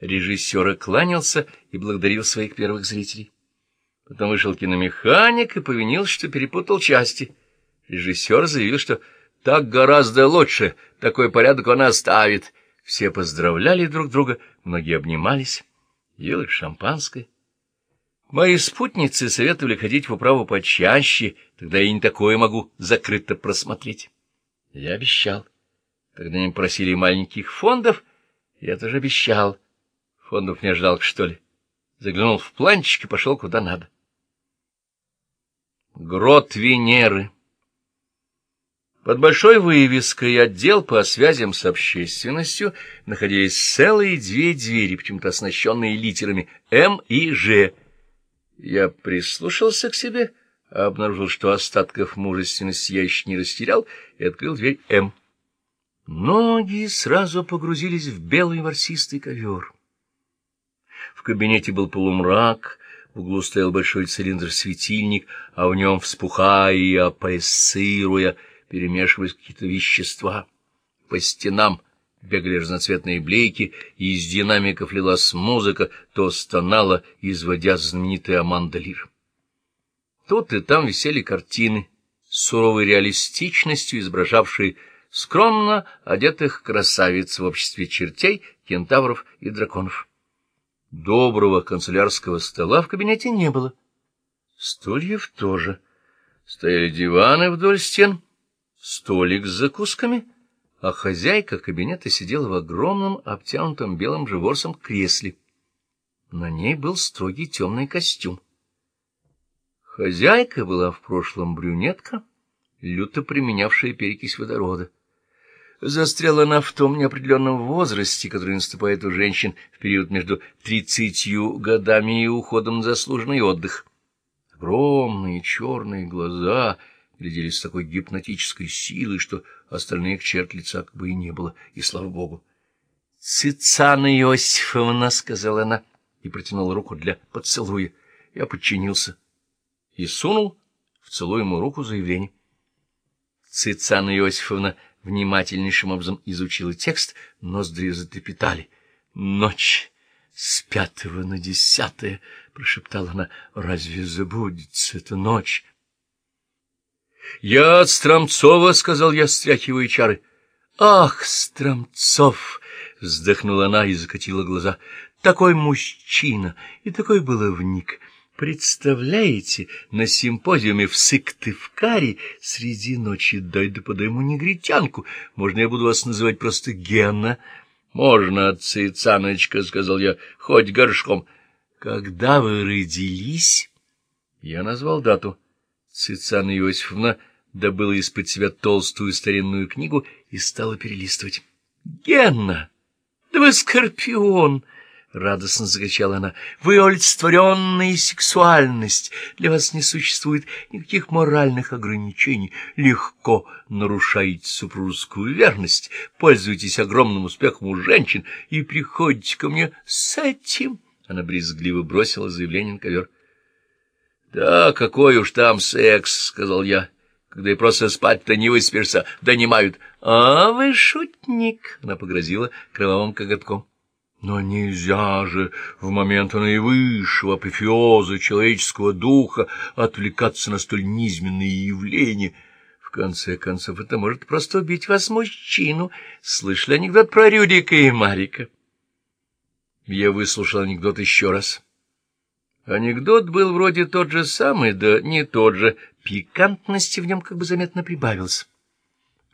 режиссера кланялся и благодарил своих первых зрителей. Потом вышел киномеханик и повинился, что перепутал части. Режиссер заявил, что так гораздо лучше, такой порядок он оставит. Все поздравляли друг друга, многие обнимались, ели шампанское. Мои спутницы советовали ходить в управу почаще, тогда я не такое могу закрыто просмотреть. Я обещал. Когда они просили маленьких фондов, я тоже обещал. Фондов не ждал, что ли. Заглянул в планчик и пошел куда надо. Грот Венеры Под большой вывеской отдел по связям с общественностью находились целые две двери, почему-то оснащенные литерами «М» и «Ж». Я прислушался к себе, обнаружил, что остатков мужественности я еще не растерял, и открыл дверь «М». Ноги сразу погрузились в белый ворсистый ковер. В кабинете был полумрак, в углу стоял большой цилиндр-светильник, а в нем, вспухая и опрессируя, перемешивались какие-то вещества. По стенам бегали разноцветные блейки, и из динамиков лилась музыка, то стонала, изводя знаменитый Амандалир. Тут и там висели картины, с суровой реалистичностью изображавшие скромно одетых красавиц в обществе чертей, кентавров и драконов. Доброго канцелярского стола в кабинете не было. Стульев тоже. Стояли диваны вдоль стен, столик с закусками, а хозяйка кабинета сидела в огромном обтянутом белым же ворсом кресле. На ней был строгий темный костюм. Хозяйка была в прошлом брюнетка, люто применявшая перекись водорода. Застряла она в том неопределенном возрасте, который наступает у женщин в период между тридцатью годами и уходом на заслуженный отдых. Огромные черные глаза глядели с такой гипнотической силой, что остальных черт лица как бы и не было, и слава богу. — Цицана Иосифовна, — сказала она и протянула руку для поцелуя. Я подчинился и сунул в целуемую руку заявление. Цицана Иосифовна внимательнейшим образом изучила текст, ноздри затрепетали. «Ночь с пятого на десятое!» — прошептала она. «Разве забудется эта ночь?» «Я от Стромцова!» — сказал я, стряхивая чары. «Ах, Стромцов!» — вздохнула она и закатила глаза. «Такой мужчина и такой баловник!» Представляете, на симпозиуме в Сыктывкаре среди ночи подай ему негритянку. Можно я буду вас называть просто Гена? — Можно, Цицаночка, — сказал я, — хоть горшком. — Когда вы родились? Я назвал дату. Цицана Иосифовна добыла из-под себя толстую старинную книгу и стала перелистывать. — Гена! Да вы скорпион! —— радостно закричала она. — Вы олицетворенная сексуальность. Для вас не существует никаких моральных ограничений. Легко нарушаете супружескую верность, пользуетесь огромным успехом у женщин и приходите ко мне с этим. Она брезгливо бросила заявление на ковер. — Да, какой уж там секс, — сказал я, — когда и просто спать-то не выспишься, донимают. — А вы шутник, — она погрозила кровавым коготком. Но нельзя же в момент наивысшего апофеоза человеческого духа отвлекаться на столь низменные явления. В конце концов, это может просто убить вас мужчину. Слышали анекдот про Рюдика и Марика? Я выслушал анекдот еще раз. Анекдот был вроде тот же самый, да не тот же. Пикантности в нем как бы заметно прибавилось.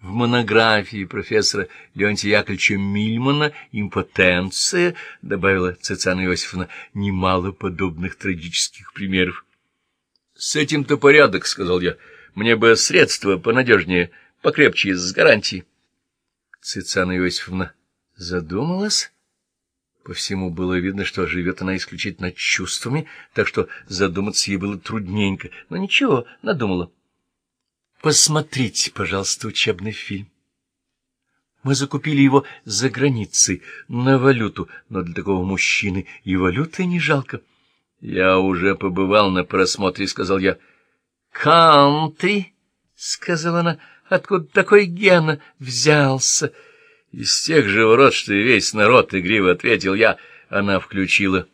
В монографии профессора Леонтия Яковлевича Мильмана «Импотенция», добавила Цицана Иосифовна, немало подобных трагических примеров. — С этим-то порядок, — сказал я. — Мне бы средства понадежнее, покрепче, с гарантией. Цицана Иосифовна задумалась. По всему было видно, что живет она исключительно чувствами, так что задуматься ей было трудненько. Но ничего, надумала. Посмотрите, пожалуйста, учебный фильм. Мы закупили его за границей, на валюту, но для такого мужчины и валюты не жалко. Я уже побывал на просмотре, — сказал я. — Кантри, — сказала она, — откуда такой Гена взялся? Из тех же ворот, что и весь народ, — игриво ответил я. Она включила